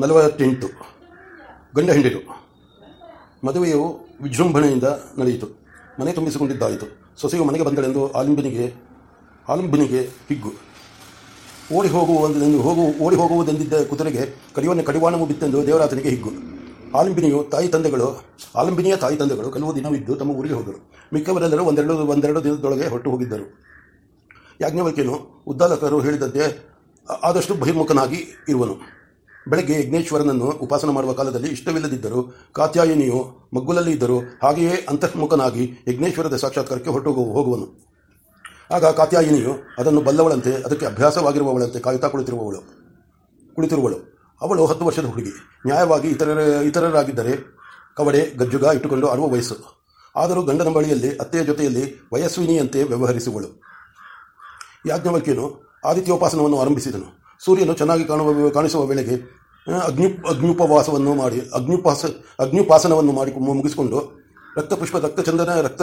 ನಲವತ್ತೆಂಟು. ಗಂಡ ಹೆಂಡಿರು ಮದುವೆಯು ವಿಜೃಂಭಣೆಯಿಂದ ನಡೆಯಿತು. ಮನೆ ತುಂಬಿಸಿಕೊಂಡಿದ್ದಾಯಿತು. ಸೊಸೆಯು ಮನೆಗೆ ಬಂದಳೆಂದು ಆಲಿಂಬನಿಗೆ ಆಲಿಂಬನಿಗೆ ಹಿಗ್ಗು. ಓಡಿ ಹೋಗುವುದೆಂದು ಹೋಗು, ಓಡಿ ಹೋಗುವುದೆಂದಿದ್ದ ಕುದುರೆಗೆ ಕಡಿವನ್ನ ಕಡಿವಾಣವು ಬಿತ್ತೆಂದು ದೇವರಾತನಿಗೆ ಹಿಗ್ಗು. ಆಲಂಬಿನಿಯು ತಾಯಿ ತಂದೆಗಳು, ಆಲಂಬಿನಿಯ ತಾಯಿ ತಂದೆಗಳು ಕೆಲವು ದಿನವಿದ್ದು ತಮ್ಮ ಊರಿಗೆ ಹೋದರು. ಮಿಕ್ಕವರೆಲ್ಲರೂ ಒಂದೆರಡು ಒಂದೆರಡು ದಿನದೊಳಗೆ ಹೊರಟು ಹೋಗಿದ್ದರು. ಯಾಜ್ಞವಲ್ಕ್ಯನು ಉದ್ದಾಲಕರು ಹೇಳಿದಂತೆ ಆದಷ್ಟು ಬಹಿರ್ಮುಖನಾಗಿ ಇರುವನು. ಬೆಳಗ್ಗೆ ಯಜ್ಞೇಶ್ವರನನ್ನು ಉಪಾಸನ ಮಾಡುವ ಕಾಲದಲ್ಲಿ ಇಷ್ಟವಿಲ್ಲದಿದ್ದರೂ, ಕಾತ್ಯಾಯಿನಿಯು ಮಗ್ಗುಲಲ್ಲಿ ಇದ್ದರು ಹಾಗೆಯೇ ಅಂತರ್ಮುಖನಾಗಿ ಯಜ್ಞೇಶ್ವರದ ಸಾಕ್ಷಾತ್ಕಾರಕ್ಕೆ ಹೊರಟು ಹೋಗುವನು. ಆಗ ಕಾತ್ಯಾಯಿನಿಯು ಅದನ್ನು ಬಲ್ಲವಳಂತೆ, ಅದಕ್ಕೆ ಅಭ್ಯಾಸವಾಗಿರುವವಳಂತೆ ಕಾಯುತ್ತಾ ಕುಳಿತಿರುವವಳು. ಕುಳಿತಿರುವಳು. ಅವಳು ಹತ್ತು ವರ್ಷದ ಹುಡುಗಿ. ನ್ಯಾಯವಾಗಿ ಇತರರ ಇತರರಾಗಿದ್ದರೆ ಕವಡೆ, ಗಜ್ಜುಗ ಇಟ್ಟುಕೊಂಡು ಅರುವ ವಯಸ್ಸು. ಆದರೂ ಗಂಡನ ಬಳಿಯಲ್ಲಿ ಅತ್ತೆಯ ಜೊತೆಯಲ್ಲಿ ವಯಸ್ವಿನಿಯಂತೆ ವ್ಯವಹರಿಸುವಳು. ಯಾಜ್ಞವಲ್ಕ್ಯನು ಆದಿತ್ಯೋಪಾಸನವನ್ನು ಆರಂಭಿಸಿದನು. ಸೂರ್ಯನು ಚೆನ್ನಾಗಿ ಕಾಣುವ ಕಾಣಿಸುವ ವೇಳೆಗೆ ಅಗ್ನಿ ಅಗ್ನ್ಯುಪವಾಸವನ್ನು ಮಾಡಿ ಅಗ್ನಿಪಾಸ ಅಗ್ನಿಪಾಸನವನ್ನು ಮಾಡಿ ಮುಗಿಸಿಕೊಂಡು ರಕ್ತಪುಷ್ಪ, ರಕ್ತಚಂದನ, ರಕ್ತ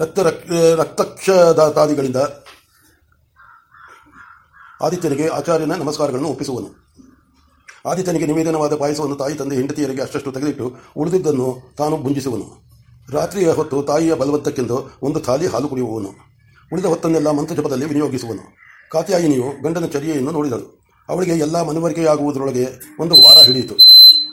ರಕ್ತ ರಕ್ತಕ್ಷದಾದಿಗಳಿಂದ ಆದಿತ್ಯನಿಗೆ ಆಚಾರ್ಯನ ನಮಸ್ಕಾರಗಳನ್ನು ಒಪ್ಪಿಸುವನು. ಆದಿತ್ಯನಿಗೆ ನಿವೇದನವಾದ ಪಾಯಸವನ್ನು ತಾಯಿ ತಂದೆ ಹೆಂಡತಿಯರಿಗೆ ಅಷ್ಟಷ್ಟು ತೆಗೆದಿಟ್ಟು ಉಳಿದಿದ್ದನ್ನು ತಾನು ಭುಂಜಿಸುವನು. ರಾತ್ರಿಯ ಹೊತ್ತು ತಾಯಿಯ ಬಲವತ್ತಕ್ಕೆಂದು ಒಂದು ಥಾಲಿ ಹಾಲು ಕುಡಿಯುವವನು. ಉಳಿದ ಹೊತ್ತನ್ನೆಲ್ಲ ಮಂತ್ರಜಪದಲ್ಲಿ ವಿನಿಯೋಗಿಸುವನು. ಕಾತ್ಯಾಯಿನಿಯು ಗಂಡನ ಚರ್ಯೆಯನ್ನು ನೋಡಿದಳು ಅವಳಿಗೆ ಎಲ್ಲ ಮನವರಿಕೆಯಾಗುವುದರೊಳಗೆ ಒಂದು ವಾರ ಹಿಡಿಯಿತು.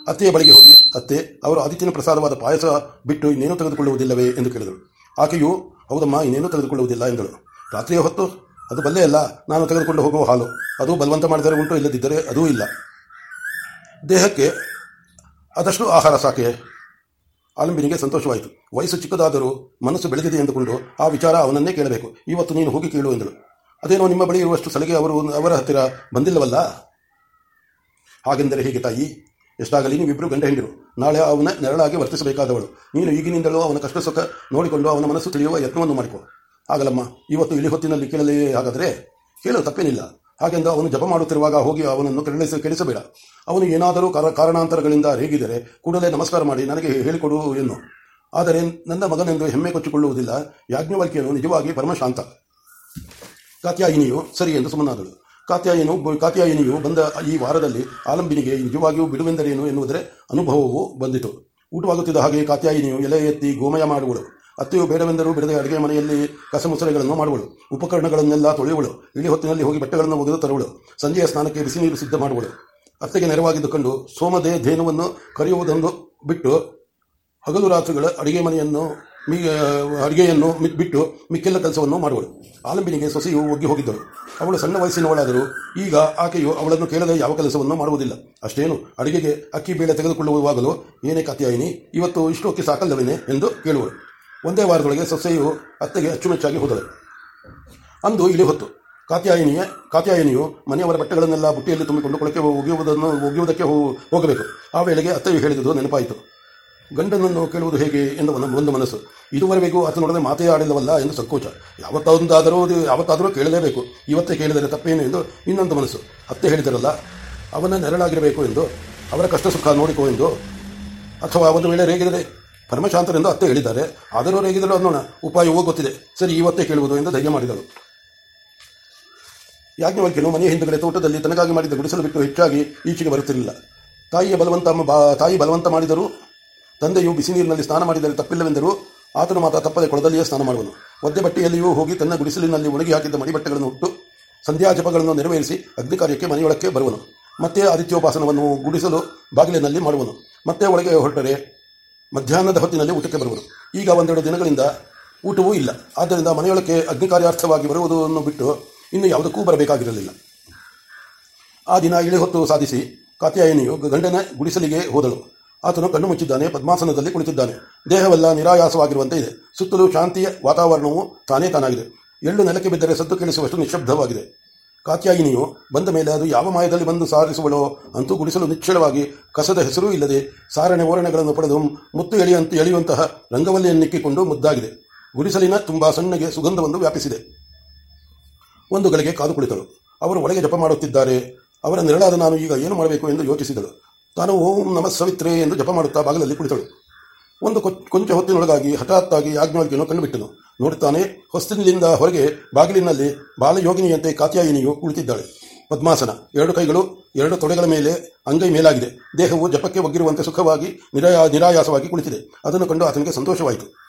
ಅತ್ತೆಯ ಬಳಿಗೆ ಹೋಗಿ, ಅತ್ತೆ, ಅವರು ಆದಿತ್ಯನ ಪ್ರಸಾದವಾದ ಪಾಯಸ ಬಿಟ್ಟು ಇನ್ನೇನು ತೆಗೆದುಕೊಳ್ಳುವುದಿಲ್ಲವೇ? ಎಂದು ಕೇಳಿದಳು. ಆಕೆಯು, ಹೌದಮ್ಮ, ಇನ್ನೇನು ತೆಗೆದುಕೊಳ್ಳುವುದಿಲ್ಲ, ಎಂದಳು. ರಾತ್ರಿಯ ಹೊತ್ತು? ಅದು ಬಲ್ಲೇ ಅಲ್ಲ. ನಾನು ತೆಗೆದುಕೊಂಡು ಹೋಗುವ ಹಾಲು. ಅದು ಬಲವಂತ ಮಾಡಿದರೆ ಉಂಟು, ಇಲ್ಲದಿದ್ದರೆ ಅದೂ ಇಲ್ಲ. ದೇಹಕ್ಕೆ ಅದಷ್ಟು ಆಹಾರ ಸಾಕೆ? ಆಲಂಬಿನಿಗೆ ಸಂತೋಷವಾಯಿತು. ವಯಸ್ಸು ಚಿಕ್ಕದಾದರೂ ಮನಸ್ಸು ಬೆಳೆದಿದೆ ಎಂದುಕೊಂಡು ಆ ವಿಚಾರ ಅವನನ್ನೇ ಕೇಳಬೇಕು. ಇವತ್ತು ನೀನು ಹೋಗಿ ಕೇಳು, ಎಂದಳು. ಅದೇನೋ ನಿಮ್ಮ ಬಳಿ ಇರುವಷ್ಟು ಸಲಿಗೆ ಅವರು ಅವರ ಹತ್ತಿರ ಬಂದಿಲ್ಲವಲ್ಲ? ಹಾಗೆಂದರೆ ಹೇಗೆ ತಾಯಿ? ಎಷ್ಟಾಗಲಿ ನೀವಿಬ್ಬರು ಗಂಡ ಹೆಂಡಿರು. ನಾಳೆ ಅವನ ನೆರಳಾಗಿ ವರ್ತಿಸಬೇಕಾದವಳು. ನೀನು ಈಗಿನಿಂದಲೂ ಅವನ ಕಷ್ಟ ಸುಖ ನೋಡಿಕೊಂಡು ಅವನ ಮನಸ್ಸು ತಿಳಿಯುವ ಯತ್ನವನ್ನು ಮಾಡಿಕೊ. ಆಗಲಮ್ಮ ಇವತ್ತು ಇಳಿ ಹೊತ್ತಿನಲ್ಲಿ ಕೇಳಲೇ ಹಾಗಾದರೆ? ಕೇಳಲು ತಪ್ಪೇನಿಲ್ಲ. ಹಾಗೆಂದು ಅವನು ಜಪ ಮಾಡುತ್ತಿರುವಾಗ ಹೋಗಿ ಅವನನ್ನು ಕೆರಳಿಸ ಕೆಡಿಸಬೇಡ. ಅವನು ಏನಾದರೂ ಕಾರ, ಕಾರಣಾಂತರಗಳಿಂದ ರೇಗಿದರೆ ಕೂಡಲೇ ನಮಸ್ಕಾರ ಮಾಡಿ ನನಗೆ ಹೇಳಿಕೊಡು ಎನ್ನು. ಆದರೆ ನನ್ನ ಮಗನೆಂದು ಹೆಮ್ಮೆ ಕೊಚ್ಚಿಕೊಳ್ಳುವುದಿಲ್ಲ. ಯಾಜ್ಞವಲ್ಕ್ಯನು ನಿಜವಾಗಿ ಪರಮಶಾಂತ. ಕಾತ್ಯಾಯಿನಿಯು ಸರಿ ಎಂದು ಸುಮ್ಮನಾದಳು ಕಾತ್ಯಾಯನು ಕಾತ್ಯಾಯಿನಿಯು ಬಂದ ಈ ವಾರದಲ್ಲಿ ಆಲಂಬಿನಿಗೆ ನಿಜವಾಗಿಯೂ ಬಿಡುವೆಂದರೇನು ಎನ್ನುವುದರ ಅನುಭವವು ಬಂದಿತು. ಊಟವಾಗುತ್ತಿದ್ದ ಹಾಗೆ ಕಾತ್ಯಾಯಿನಿಯು ಎಲೆ ಎತ್ತಿ ಗೋಮಯ ಮಾಡುವಳು. ಅತ್ತೆಯು ಬೇಡವೆಂದರೂ ಬಿಡದೆ ಅಡುಗೆ ಮನೆಯಲ್ಲಿ ಕಸಮುಸರೆಗಳನ್ನು ಮಾಡುವಳು. ಉಪಕರಣಗಳನ್ನೆಲ್ಲ ತೊಳೆಯುವಳು. ಇಳಿ ಹೊತ್ತಿನಲ್ಲಿ ಹೋಗಿ ಬಟ್ಟೆಗಳನ್ನು ಒಗೆದು ತರುವಳು. ಸಂಜೆಯ ಸ್ನಾನಕ್ಕೆ ಬಿಸಿ ನೀರು ಸಿದ್ಧ ಮಾಡುವಳು. ಅತ್ತೆಗೆ ನೆರವಾಗಿದ್ದು ಕಂಡು ಸೋಮದೇ ಧೇನುವನ್ನು ಕರೆಯುವುದೊಂದು ಬಿಟ್ಟು ಹಗಲು ರಾತ್ರಿಗಳ ಅಡಿಗೆ ಮನೆಯನ್ನು ಮಿ ಅಡುಗೆಯನ್ನು ಬಿಟ್ಟು ಮಿಕ್ಕೆಲ್ಲ ಕೆಲಸವನ್ನು ಮಾಡುವಳು. ಆಲಂಬಿನಿಗೆ ಸೊಸೆಯು ಒಗ್ಗಿ ಹೋಗಿದ್ದಳು. ಅವಳು ಸಣ್ಣ ವಯಸ್ಸಿನವಳಾದರೂ ಈಗ ಆಕೆಯು ಅವಳನ್ನು ಕೇಳದೆ ಯಾವ ಕೆಲಸವನ್ನು ಮಾಡುವುದಿಲ್ಲ. ಅಷ್ಟೇನು, ಅಡುಗೆಗೆ ಅಕ್ಕಿ ಬೇಳೆ ತೆಗೆದುಕೊಳ್ಳುವಾಗಲೂ, ಏನೇ ಕಾತ್ಯಾಯಿನಿ, ಇವತ್ತು ಇಷ್ಟು ಅಕ್ಕಿ ಸಾಕಲ್ಲವೇನೆ? ಎಂದು ಕೇಳುವಳು. ಒಂದೇ ವಾರದೊಳಗೆ ಸೊಸೆಯು ಅತ್ತೆಗೆ ಅಚ್ಚುಮೆಚ್ಚಾಗಿ ಹೋದಳು. ಅಂದು ಇಳಿ ಹೊತ್ತು. ಕಾತ್ಯಾಯಿನಿಯ ಕಾತ್ಯಾಯಿನಿಯು ಮನೆಯವರ ಬಟ್ಟೆಗಳನ್ನೆಲ್ಲ ಬುಟ್ಟಿಯಲ್ಲಿ ತುಂಬಿಕೊಂಡು ಕೊಳಕ್ಕೆ ಒಗೆಯುವುದನ್ನು ಒಗೆಯುವುದಕ್ಕೆ ಹೋಗಬೇಕು. ಆ ವೇಳೆಗೆ ಅತ್ತೆಯು ಹೇಳಿದುದು ನೆನಪಾಯಿತು. ಗಂಡನನ್ನು ಕೇಳುವುದು ಹೇಗೆ ಎಂದು ಒಂದು ಮನಸ್ಸು. ಇದುವರೆಗೂ ಆತನೊಡನೆ ಮಾತೇ ಆಡಿಲ್ಲವಲ್ಲ ಎಂದು ಸಂಕೋಚ. ಯಾವತ್ತೊಂದಾದರೂ ಯಾವತ್ತಾದರೂ ಕೇಳಲೇಬೇಕು. ಇವತ್ತೇ ಕೇಳಿದರೆ ತಪ್ಪೇನು ಎಂದು ಇನ್ನೊಂದು ಮನಸ್ಸು. ಅತ್ತೆ ಹೇಳಿದರಲ್ಲ, ಅವನ ನೆರಳಾಗಿರಬೇಕು ಎಂದು, ಅವರ ಕಷ್ಟ ಸುಖ ನೋಡಿಕೋ ಎಂದು, ಅಥವಾ ಒಂದು ವೇಳೆ ರೇಗಿದರೆ ಪರಮಶಾಂತರೆಂದು ಅತ್ತೆ ಹೇಳಿದ್ದಾರೆ. ಆದರೂ ರೇಗಿದರು ಅನ್ನೋಣ ಉಪಾಯವೂ ಗೊತ್ತಿದೆ ಸರಿ, ಇವತ್ತೇ ಕೇಳುವುದು ಎಂದು ಧೈರ್ಯ ಮಾಡಿದರು ಯಾಜ್ಞವಲ್ಕಿಯನು ಮನೆಯ ಹಿಂದುಗಡೆ ತೋಟದಲ್ಲಿ ತನಗಾಗಿ ಮಾಡಿದ ಗುಡಿಸಲು ಬಿಟ್ಟು ಹೆಚ್ಚಾಗಿ ಈಚೆಗೆ ಬರುತ್ತಿರಲಿಲ್ಲ. ತಾಯಿಯ ಬಲವಂತ ತಾಯಿ ಬಲವಂತ ಮಾಡಿದರೂ ತಂದೆಯು ಬಿಸಿ ನೀರಿನಲ್ಲಿ ಸ್ನಾನ ಮಾಡಿದರೆ ತಪ್ಪಿಲ್ಲವೆಂದರೂ ಆತನು ಮಾತ್ರ ತಪ್ಪದೆ ಕೊಳದಲ್ಲಿಯೇ ಸ್ನಾನ ಮಾಡುವನು. ಒದ್ದೆ ಬಟ್ಟೆಯಲ್ಲಿಯೂ ಹೋಗಿ ತನ್ನ ಗುಡಿಸಲಿನಲ್ಲಿ ಒಣಗಿ ಹಾಕಿದ್ದ ಮಡಿಬಟ್ಟೆಗಳನ್ನು ಹುಟ್ಟು ಸಂಧ್ಯಾ ಜಪಗಳನ್ನು ನೆರವೇರಿಸಿ ಅಗ್ನಿ ಕಾರ್ಯಕ್ಕೆ ಮನೆಯೊಳಕ್ಕೆ ಬರುವನು. ಮತ್ತೆ ಆದಿತ್ಯೋಪಾಸನವನ್ನು ಗುಡಿಸಲು ಬಾಗಿಲಿನಲ್ಲಿ ಮಾಡುವನು. ಮತ್ತೆ ಒಳಗೆ ಹೊರಟರೆ ಮಧ್ಯಾಹ್ನದ ಹೊತ್ತಿನಲ್ಲಿ ಊಟಕ್ಕೆ ಬರುವನು. ಈಗ ಒಂದೆರಡು ದಿನಗಳಿಂದ ಊಟವೂ ಇಲ್ಲ. ಆದ್ದರಿಂದ ಮನೆಯೊಳಕ್ಕೆ ಅಗ್ನಿ ಕಾರ್ಯಾರ್ಥವಾಗಿ ಬರುವುದನ್ನು ಬಿಟ್ಟು ಇನ್ನು ಯಾವುದಕ್ಕೂ ಬರಬೇಕಾಗಿರಲಿಲ್ಲ. ಆ ದಿನ ಇಳಿ ಹೊತ್ತು ಸಾಧಿಸಿ ಕಾತ್ಯಾಯನಿಯು ಗಂಡನ ಗುಡಿಸಲಿಗೆ ಹೋದಳು. ಆತನು ಕಣ್ಣು ಮುಚ್ಚಿದ್ದಾನೆ, ಪದ್ಮಾಸನದಲ್ಲಿ ಕುಳಿತಿದ್ದಾನೆ. ದೇಹವೆಲ್ಲ ನಿರಾಯಾಸವಾಗಿರುವಂತೆ ಇದೆ. ಸುತ್ತಲೂ ಶಾಂತಿಯ ವಾತಾವರಣವು ತಾನೇ ತಾನಾಗಿದೆ. ಎಳ್ಳು ನೆಲಕ್ಕೆ ಬಿದ್ದರೆ ಸದ್ದು ಕೇಳಿಸುವಷ್ಟು ನಿಶಬ್ದವಾಗಿದೆ ಕಾತ್ಯಾಯಿನಿಯು ಬಂದ ಮೇಲೆ ಅದು ಯಾವ ಮಾಯದಲ್ಲಿ ಬಂದು ಸಾರಿಸುವಳೋ ಅಂತೂ ಗುಡಿಸಲು ನಿಚ್ಚಳವಾಗಿ ಕಸದ ಹೆಸರೂ ಇಲ್ಲದೆ ಸಾರಣೆ ಓರಣೆಗಳನ್ನು ಪಡೆದು ಮುತ್ತು ಎಳೆಯಂತೆ ಎಳೆಯುವಂತಹ ರಂಗವಲ್ಲಿಯನ್ನಿಕ್ಕಿಕೊಂಡು ಮುದ್ದಾಗಿದೆ. ಗುಡಿಸಲಿನ ತುಂಬಾ ಸಣ್ಣಗೆ ಸುಗಂಧವೊಂದು ವ್ಯಾಪಿಸಿದೆ. ಒಂದು ಗಳಿಗೆ ಕಾದು ಕುಳಿತಳು. ಅವರು ಒಳಗೆ ಜಪ ಮಾಡುತ್ತಿದ್ದಾರೆ. ಅವರ ನೆರಳಾದ ನಾನು ಈಗ ಏನು ಮಾಡಬೇಕು ಎಂದು ಯೋಚಿಸಿದಳು. ತಾನು ಓಂ ನಮ ಸವಿತ್ರೆ ಎಂದು ಜಪ ಮಾಡುತ್ತಾ ಬಾಗಿಲಲ್ಲಿ ಕುಳಿತಳು. ಒಂದು ಕೊಚ್- ಹೊತ್ತಿನೊಳಗಾಗಿ ಹಠಾತ್ತಾಗಿ ಯಾಜ್ಞವಲ್ಕಿಯನ್ನು ಕಂಡುಬಿಟ್ಟನು ನೋಡುತ್ತಾನೆ, ಹೊಸ್ತಿನಿಂದ ಹೊರಗೆ ಬಾಗಿಲಿನಲ್ಲಿ ಬಾಲಯೋಗಿನಿಯಂತೆ ಕಾತ್ಯಾಯಿನಿಯು ಕುಳಿತಿದ್ದಾಳೆ. ಪದ್ಮಾಸನ, ಎರಡು ಕೈಗಳು, ಎರಡು ತೊಡೆಗಳ ಮೇಲೆ ಅಂಗೈ ಮೇಲಾಗಿದೆ. ದೇಹವು ಜಪಕ್ಕೆ ಒಗ್ಗಿರುವಂತೆ ಸುಖವಾಗಿ, ನಿರಾಯ ನಿರಾಯಾಸವಾಗಿ ಕುಳಿತಿದೆ. ಅದನ್ನು ಕಂಡು ಆತನಿಗೆ ಸಂತೋಷವಾಯಿತು.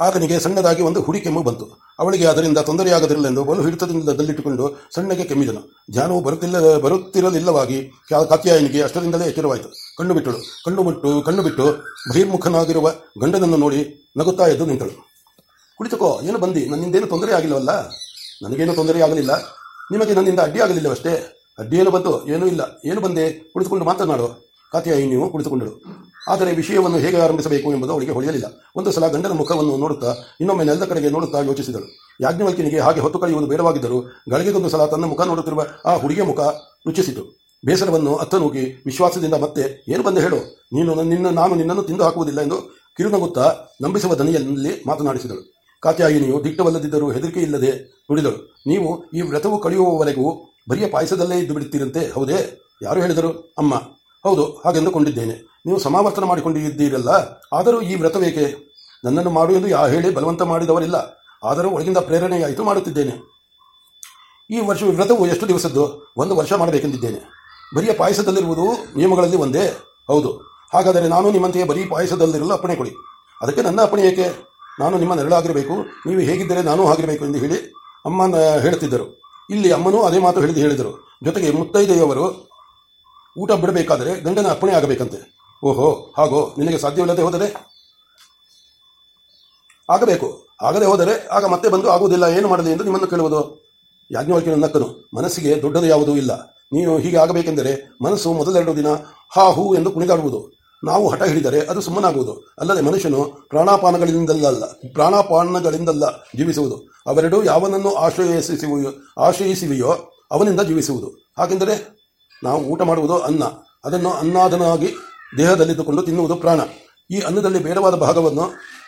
ಆತನಿಗೆ ಸಣ್ಣದಾಗಿ ಒಂದು ಹುಡಿ ಕೆಮ್ಮು ಬಂತು. ಅವಳಿಗೆ ಅದರಿಂದ ತೊಂದರೆಯಾಗದಿರಲೆಂದು ಬಲು ಹಿಡಿತದಿಂದ ದಲ್ಲಿಟ್ಟುಕೊಂಡು ಸಣ್ಣಗೆ ಕೆಮ್ಮಿದನು. ಧ್ಯಾನವು ಬರುತ್ತಿಲ್ಲ, ಬರುತ್ತಿರಲಿಲ್ಲವಾಗಿ ಕಾತ್ಯಾಯನಿಗೆ ಅಷ್ಟರಿಂದಲೇ ಎಚ್ಚರವಾಯಿತು. ಕಣ್ಣು ಬಿಟ್ಟಳು. ಕಣ್ಣು ಬಿಟ್ಟು ಕಣ್ಣು ಬಿಟ್ಟು ಬಹಿರ್ಮುಖನಾಗಿರುವ ಗಂಡನನ್ನು ನೋಡಿ ನಗುತ್ತಾ ಎದ್ದು ನಿಂತಳು. ಕುಳಿತುಕೋ, ಏನು ಬಂದಿ? ನನ್ನಿಂದೇನು ತೊಂದರೆ ಆಗಿಲ್ಲವಲ್ಲ ನನಗೇನು ತೊಂದರೆ ಆಗಲಿಲ್ಲ ನಿಮಗೆ ನನ್ನಿಂದ ಅಡ್ಡಿ ಆಗಲಿಲ್ಲವಷ್ಟೇ ಅಡ್ಡಿಯೇನು ಬಂತು? ಏನೂ ಇಲ್ಲ. ಏನು ಬಂದೆ? ಕುಳಿತುಕೊಂಡು ಮಾತನಾಡು. ಕಾತ್ಯಾಯಿ ನೀವು ಕುಳಿತುಕೊಂಡಳು. ಆದರೆ ವಿಷಯವನ್ನು ಹೇಗೆ ಆರಂಭಿಸಬೇಕು ಎಂಬುದು ಅವಳಿಗೆ ಹೊಳೆಯಲಿಲ್ಲ. ಒಂದು ಸಲ ಗಂಡನ ಮುಖವನ್ನು ನೋಡುತ್ತಾ ಇನ್ನೊಮ್ಮೆ ನೆಲದ ಕಡೆಗೆ ನೋಡುತ್ತಾ ಯೋಚಿಸಿದಳು. ಯಾಜ್ಞವಲ್ಕಿನಿಗೆ ಹಾಗೆ ಹೊತ್ತು ಕಳೆಯುವುದು ಬೇಡವಾಗಿದ್ದರೂ ಗಳಿಗೆಗೊಂದು ಸಲ ತನ್ನ ಮುಖ ನೋಡುತ್ತಿರುವ ಆ ಹುಡುಗಿಯ ಮುಖ ರುಚಿಸಿತು. ಬೇಸರವನ್ನು ಅತ್ತ ನೂಗಿ ವಿಶ್ವಾಸದಿಂದ ಮತ್ತೆ, ಏನು ಬಂದು ಹೇಳು? ನೀನು ನಿನ್ನ, ನಾನು ನಿನ್ನನ್ನು ತಿಂದು ಹಾಕುವುದಿಲ್ಲ ಎಂದು ಕಿರುನಗುತ್ತಾ ನಂಬಿಸುವ ದನಿಯಲ್ಲಿ ಮಾತನಾಡಿಸಿದಳು. ಕಾತ್ಯಾಯಿನಿಯು ದಿಟ್ಟವಲ್ಲದಿದ್ದರೂ ಹೆದರಿಕೆ ಇಲ್ಲದೆ ನುಡಿದಳು. ನೀವು ಈ ವ್ರತವು ಕಳೆಯುವವರೆಗೂ ಬರಿಯ ಪಾಯಸದಲ್ಲೇ ಇದ್ದು ಬಿಡುತ್ತೀರಂತೆ, ಹೌದೇ? ಯಾರು ಹೇಳಿದರು? ಅಮ್ಮ. ಹೌದು, ಹಾಗೆಂದುಕೊಂಡಿದ್ದೇನೆ. ನೀವು ಸಮಾವರ್ತನ ಮಾಡಿಕೊಂಡಿದ್ದೀರಲ್ಲ, ಆದರೂ ಈ ವ್ರತವೇಕೆ? ನನ್ನನ್ನು ಮಾಡು ಎಂದು ಯಾ ಹೇಳಿ ಬಲವಂತ ಮಾಡಿದವರಿಲ್ಲ. ಆದರೂ ಒಳಗಿಂದ ಪ್ರೇರಣೆಯಾಯಿತು ಮಾಡುತ್ತಿದ್ದೇನೆ. ಈ ವರ್ಷ ವ್ರತವು ಎಷ್ಟು ದಿವಸದ್ದು? ಒಂದು ವರ್ಷ ಮಾಡಬೇಕೆಂದಿದ್ದೇನೆ. ಬರಿಯ ಪಾಯಸದಲ್ಲಿರುವುದು ನಿಯಮಗಳಲ್ಲಿ ಒಂದೇ. ಹೌದು. ಹಾಗಾದರೆ ನಾನು ನಿಮ್ಮಂತೆಯೇ ಬರೀ ಪಾಯಸದಲ್ಲಿರಲು ಅಪ್ಪಣೆ ಕೊಡಿ. ಅದಕ್ಕೆ ನನ್ನ ಅಪ್ಪಣೆ ಏಕೆ? ನಾನು ನಿಮ್ಮ ನೆರಳಾಗಿರಬೇಕು. ನೀವು ಹೇಗಿದ್ದರೆ ನಾನೂ ಆಗಿರಬೇಕು ಎಂದು ಹೇಳಿ ಅಮ್ಮನ, ಹೇಳುತ್ತಿದ್ದರು. ಇಲ್ಲಿ ಅಮ್ಮನೂ ಅದೇ ಮಾತು ಹೇಳಿದು ಹೇಳಿದರು. ಜೊತೆಗೆ ಮುತ್ತೈದೆಯವರು ಊಟ ಬಿಡಬೇಕಾದರೆ ಗಂಡನ ಅರ್ಪಣೆ ಆಗಬೇಕಂತೆ. ಓಹೋ, ಹಾಗೋ, ನಿನಗೆ ಸಾಧ್ಯವಿಲ್ಲದೆ ಹೋದರೆ? ಆಗಬೇಕು. ಆಗದೆ ಹೋದರೆ ಆಗ ಮತ್ತೆ ಬಂದು ಆಗುವುದಿಲ್ಲ, ಏನು ಮಾಡಲಿ ಎಂದು ನಿಮ್ಮನ್ನು ಕೇಳುವುದು. ಯಾಜ್ಞವಲ್ಕಿನ ನಕ್ಕನು, ಮನಸ್ಸಿಗೆ ದೊಡ್ಡದು ಯಾವುದೂ ಇಲ್ಲ. ನೀನು ಹೀಗೆ ಆಗಬೇಕೆಂದರೆ ಮನಸ್ಸು ಮೊದಲೆರಡು ದಿನ ಹಾ, ಹೂ ಎಂದು ಕುಣಿದಾಡುವುದು. ನಾವು ಹಠ ಹಿಡಿದರೆ ಅದು ಸುಮ್ಮನಾಗುವುದು. ಅಲ್ಲದೆ ಮನುಷ್ಯನು ಪ್ರಾಣಾಪಾನಗಳಿಂದಲ್ಲ ಪ್ರಾಣಾಪಾನಗಳಿಂದಲ್ಲ ಜೀವಿಸುವುದು. ಅವೆರಡೂ ಯಾವನನ್ನು ಆಶ್ರಯಿಸುವೆಯೋ ಆಶ್ರಯಿಸುವೆಯೋ ಅವನಿಂದ ಜೀವಿಸುವುದು. ಹಾಗೆಂದರೆ ನಾವು ಊಟ ಮಾಡುವುದು ಅನ್ನ. ಅದನ್ನು ಅನ್ನಾದನಾಗಿ ದೇಹದಲ್ಲಿದ್ದುಕೊಂಡು ತಿನ್ನುವುದು ಪ್ರಾಣ. ಈ ಅನ್ನದಲ್ಲಿ ಬೇಡವಾದ ಭಾಗವನ್ನು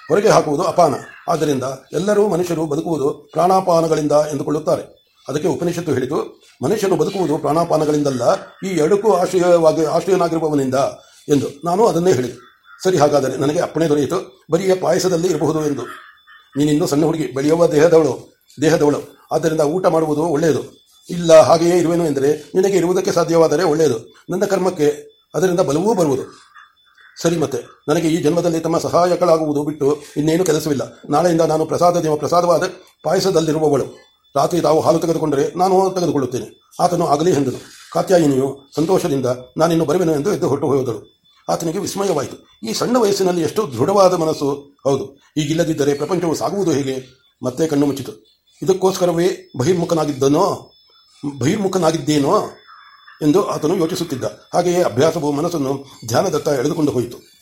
ಹೊರಗೆ ಹಾಕುವುದು ಅಪಾನ. ಆದ್ದರಿಂದ ಎಲ್ಲರೂ ಮನುಷ್ಯರು ಬದುಕುವುದು ಪ್ರಾಣಾಪಾನಗಳಿಂದ ಎಂದುಕೊಳ್ಳುತ್ತಾರೆ. ಅದಕ್ಕೆ ಉಪನಿಷತ್ತು ಹೇಳಿತು, ಮನುಷ್ಯನು ಬದುಕುವುದು ಪ್ರಾಣಾಪಾನಗಳಿಂದಲ್ಲ, ಈ ಎರಡಕ್ಕೂ ಆಶ್ರಯವಾಗಿ, ಆಶ್ರಯನಾಗಿರುವವನಿಂದ ಎಂದು. ನಾನು ಅದನ್ನೇ ಹೇಳಿದೆ. ಸರಿ, ಹಾಗಾದರೆ ನನಗೆ ಅಪ್ಪಣೆ ದೊರೆಯಿತು. ಬರಿಯ ಪಾಯಸದಲ್ಲಿ ಇರಬಹುದು ಎಂದು. ನೀನಿನ್ನೂ ಸಣ್ಣ ಹುಡುಗಿ, ಬೆಳೆಯುವ ದೇಹದವಳು ದೇಹದವಳು. ಆದ್ದರಿಂದ ಊಟ ಮಾಡುವುದು ಒಳ್ಳೆಯದು. ಇಲ್ಲ, ಹಾಗೆಯೇ ಇರುವೆನು ಎಂದರೆ ನಿನಗೆ ಇರುವುದಕ್ಕೆ ಸಾಧ್ಯವಾದರೆ ಒಳ್ಳೆಯದು. ನನ್ನ ಕರ್ಮಕ್ಕೆ ಅದರಿಂದ ಬಲವೂ ಬರುವುದು. ಸರಿ ಮತ್ತೆ, ನನಗೆ ಈ ಜನ್ಮದಲ್ಲಿ ತಮ್ಮ ಸಹಾಯಕಳಾಗುವುದು ಬಿಟ್ಟು ಇನ್ನೇನು ಕೆಲಸವಿಲ್ಲ. ನಾಳೆಯಿಂದ ನಾನು ಪ್ರಸಾದ ದೇವ ಪ್ರಸಾದವಾದ ಪಾಯಸದಲ್ಲಿರುವವಳು. ರಾತ್ರಿ ತಾವು ಹಾಲು ತೆಗೆದುಕೊಂಡರೆ ನಾನು ತೆಗೆದುಕೊಳ್ಳುತ್ತೇನೆ. ಆತನು ಆಗಲಿ ಎಂದನು. ಕಾತ್ಯಾಯಿನಿಯು ಸಂತೋಷದಿಂದ, ನಾನಿನ್ನು ಬರುವೆನು ಎಂದು ಎದ್ದು ಹೊರಟು ಹೋದಳು. ಆತನಿಗೆ ವಿಸ್ಮಯವಾಯಿತು. ಈ ಸಣ್ಣ ವಯಸ್ಸಿನಲ್ಲಿ ಎಷ್ಟು ದೃಢವಾದ ಮನಸ್ಸು. ಹೌದು, ಈಗಿಲ್ಲದಿದ್ದರೆ ಪ್ರಪಂಚವು ಸಾಗುವುದು ಹೇಗೆ? ಮತ್ತೆ ಕಣ್ಣು ಮುಚ್ಚಿತು. ಇದಕ್ಕೋಸ್ಕರವೇ ಬಹಿರ್ಮುಖನಾಗಿದ್ದನೋ? ಬಹಿರ್ಮುಖನಾಗಿದ್ದೇನೋ ಎಂದು ಆತನು ಯೋಚಿಸುತ್ತಿದ್ದ. ಹಾಗೆಯೇ ಅಭ್ಯಾಸವು ಮನಸ್ಸನ್ನು ಧ್ಯಾನದತ್ತ ಎಳೆದುಕೊಂಡು ಹೋಯಿತು.